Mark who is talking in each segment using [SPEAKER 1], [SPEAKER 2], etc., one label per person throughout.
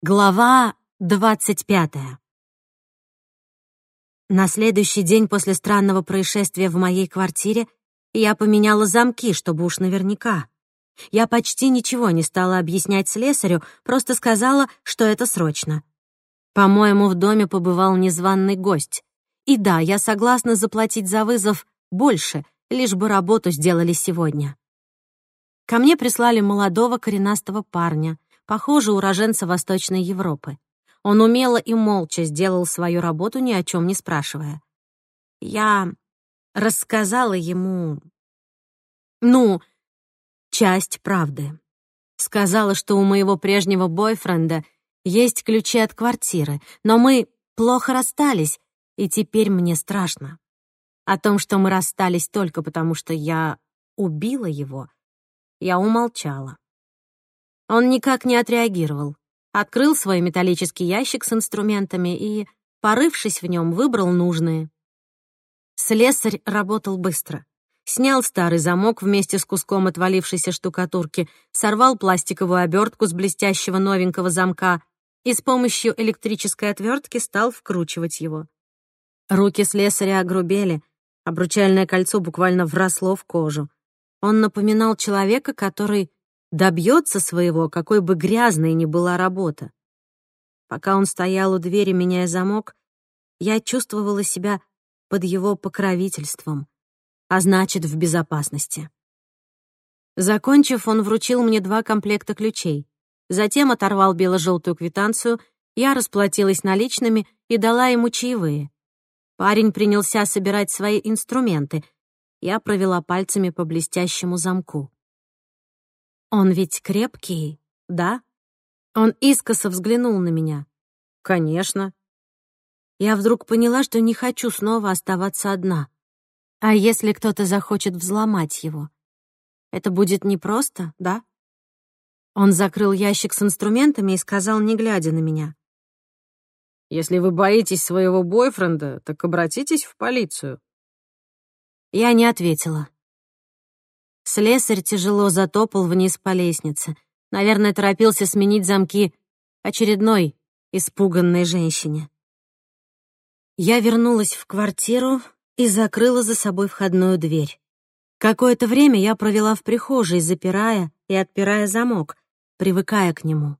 [SPEAKER 1] Глава двадцать пятая. На следующий день после странного происшествия в моей квартире я поменяла замки, чтобы уж наверняка. Я почти ничего не стала объяснять слесарю, просто сказала, что это срочно. По-моему, в доме побывал незваный гость. И да, я согласна заплатить за вызов больше, лишь бы работу сделали сегодня. Ко мне прислали молодого коренастого парня — похоже, уроженца Восточной Европы. Он умело и молча сделал свою работу, ни о чем не спрашивая. Я рассказала ему... Ну, часть правды. Сказала, что у моего прежнего бойфренда есть ключи от квартиры, но мы плохо расстались, и теперь мне страшно. О том, что мы расстались только потому, что я убила его, я умолчала. Он никак не отреагировал. Открыл свой металлический ящик с инструментами и, порывшись в нем, выбрал нужные. Слесарь работал быстро. Снял старый замок вместе с куском отвалившейся штукатурки, сорвал пластиковую обертку с блестящего новенького замка и с помощью электрической отвертки стал вкручивать его. Руки слесаря огрубели, обручальное кольцо буквально вросло в кожу. Он напоминал человека, который добьется своего, какой бы грязной ни была работа. Пока он стоял у двери, меняя замок, я чувствовала себя под его покровительством, а значит, в безопасности. Закончив, он вручил мне два комплекта ключей. Затем оторвал бело-желтую квитанцию, я расплатилась наличными и дала ему чаевые. Парень принялся собирать свои инструменты. Я провела пальцами по блестящему замку. «Он ведь крепкий, да?» Он искоса взглянул на меня. «Конечно». Я вдруг поняла, что не хочу снова оставаться одна. А если кто-то захочет взломать его? Это будет непросто, да? Он закрыл ящик с инструментами и сказал, не глядя на меня. «Если вы боитесь своего бойфренда, так обратитесь в полицию». Я не ответила. Слесарь тяжело затопал вниз по лестнице. Наверное, торопился сменить замки очередной испуганной женщине. Я вернулась в квартиру и закрыла за собой входную дверь. Какое-то время я провела в прихожей, запирая и отпирая замок, привыкая к нему.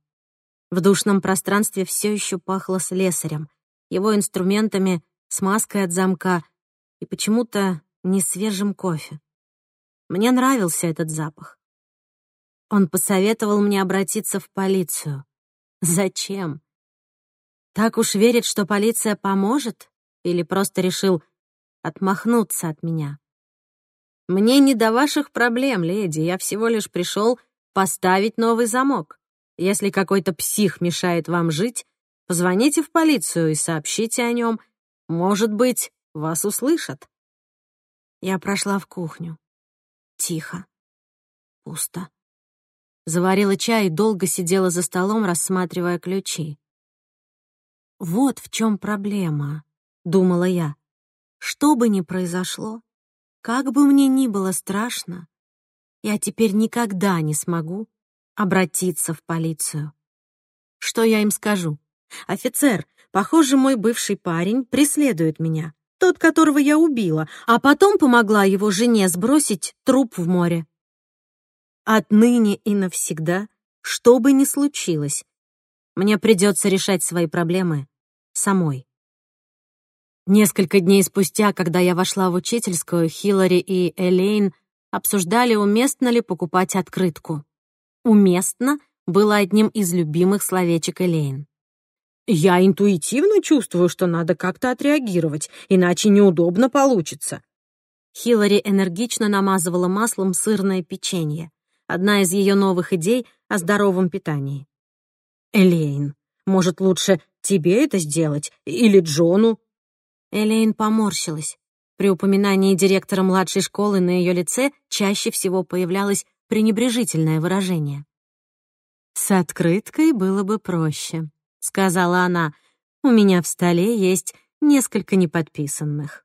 [SPEAKER 1] В душном пространстве все еще пахло слесарем, его инструментами, смазкой от замка и почему-то несвежим кофе. Мне нравился этот запах. Он посоветовал мне обратиться в полицию. Зачем? Так уж верит, что полиция поможет? Или просто решил отмахнуться от меня? Мне не до ваших проблем, леди. Я всего лишь пришел поставить новый замок. Если какой-то псих мешает вам жить, позвоните в полицию и сообщите о нем. Может быть, вас услышат. Я прошла в кухню. Тихо. Пусто. Заварила чай и долго сидела за столом, рассматривая ключи. «Вот в чем проблема», — думала я. «Что бы ни произошло, как бы мне ни было страшно, я теперь никогда не смогу обратиться в полицию. Что я им скажу? Офицер, похоже, мой бывший парень преследует меня тот, которого я убила, а потом помогла его жене сбросить труп в море. Отныне и навсегда, что бы ни случилось, мне придется решать свои проблемы самой. Несколько дней спустя, когда я вошла в учительскую, Хиллари и Элейн обсуждали, уместно ли покупать открытку. «Уместно» было одним из любимых словечек Элейн. Я интуитивно чувствую, что надо как-то отреагировать, иначе неудобно получится. Хиллари энергично намазывала маслом сырное печенье. Одна из ее новых идей о здоровом питании. «Элейн, может, лучше тебе это сделать? Или Джону?» Элейн поморщилась. При упоминании директора младшей школы на ее лице чаще всего появлялось пренебрежительное выражение. «С открыткой было бы проще», — сказала она. «У меня в столе есть несколько неподписанных».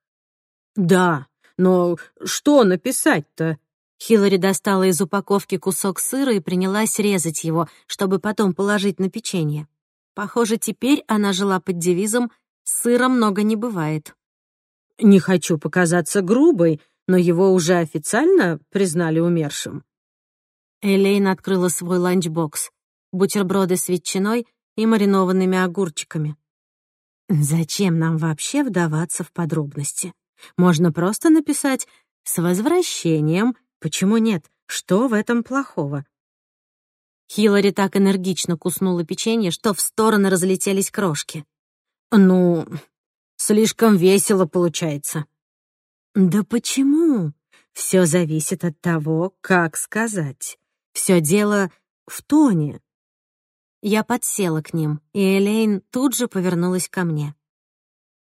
[SPEAKER 1] «Да, но что написать-то?» Хиллари достала из упаковки кусок сыра и принялась резать его, чтобы потом положить на печенье. Похоже, теперь она жила под девизом «сыра много не бывает».
[SPEAKER 2] Не хочу показаться грубой, но его уже официально признали умершим.
[SPEAKER 1] Элейн открыла свой ланчбокс. Бутерброды с ветчиной и маринованными огурчиками. Зачем нам вообще вдаваться в подробности? Можно просто написать «С возвращением». Почему нет? Что в этом плохого? Хиллари так энергично куснула печенье, что в стороны разлетелись крошки.
[SPEAKER 2] «Ну, слишком весело получается».
[SPEAKER 1] «Да почему? Все зависит от того, как сказать. Все дело в тоне». Я подсела к ним, и Элейн тут же повернулась ко мне.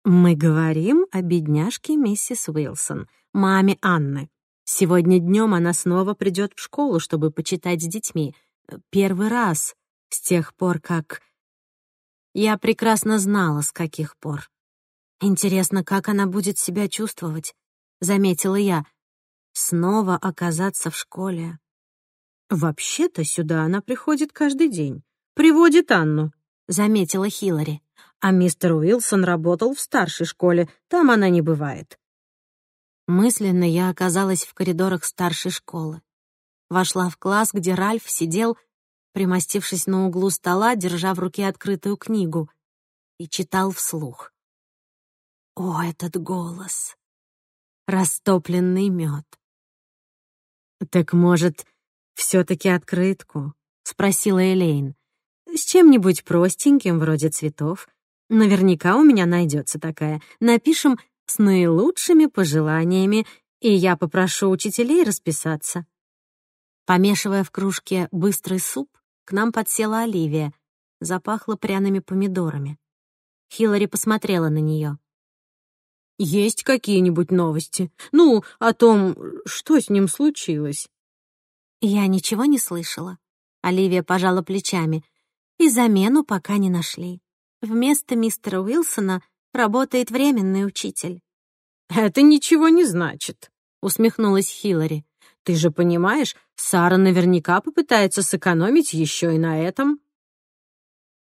[SPEAKER 1] «Мы говорим о бедняжке миссис Уилсон, маме Анны. Сегодня днем она снова придет в школу, чтобы почитать с детьми, Первый раз с тех пор, как... Я прекрасно знала, с каких пор. Интересно, как она будет себя чувствовать, заметила я. Снова оказаться в школе.
[SPEAKER 2] Вообще-то сюда она приходит каждый день. Приводит Анну,
[SPEAKER 1] заметила Хиллари.
[SPEAKER 2] А мистер Уилсон работал в старшей школе, там она не бывает.
[SPEAKER 1] Мысленно я оказалась в коридорах старшей школы вошла в класс, где Ральф сидел, примостившись на углу стола, держа в руке открытую книгу, и читал вслух. О, этот голос! Растопленный мед.
[SPEAKER 2] «Так, может, все-таки открытку?»
[SPEAKER 1] — спросила Элейн. «С чем-нибудь простеньким, вроде цветов. Наверняка у меня найдется такая. Напишем с наилучшими пожеланиями, и я попрошу учителей расписаться». Помешивая в кружке быстрый суп, к нам подсела Оливия. Запахло пряными помидорами. Хиллари посмотрела на нее.
[SPEAKER 2] «Есть какие-нибудь новости? Ну, о том, что с ним случилось?»
[SPEAKER 1] «Я ничего не слышала». Оливия пожала плечами. «И замену пока не нашли. Вместо мистера Уилсона работает временный учитель».
[SPEAKER 2] «Это ничего не значит», — усмехнулась Хиллари. Ты же понимаешь, Сара наверняка попытается сэкономить еще и на этом.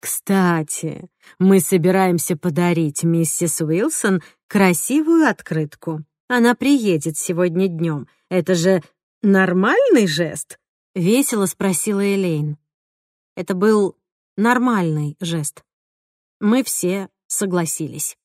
[SPEAKER 2] Кстати, мы собираемся подарить миссис Уилсон красивую открытку. Она приедет сегодня днем. Это же нормальный жест?
[SPEAKER 1] Весело спросила Элейн. Это был нормальный жест. Мы все согласились.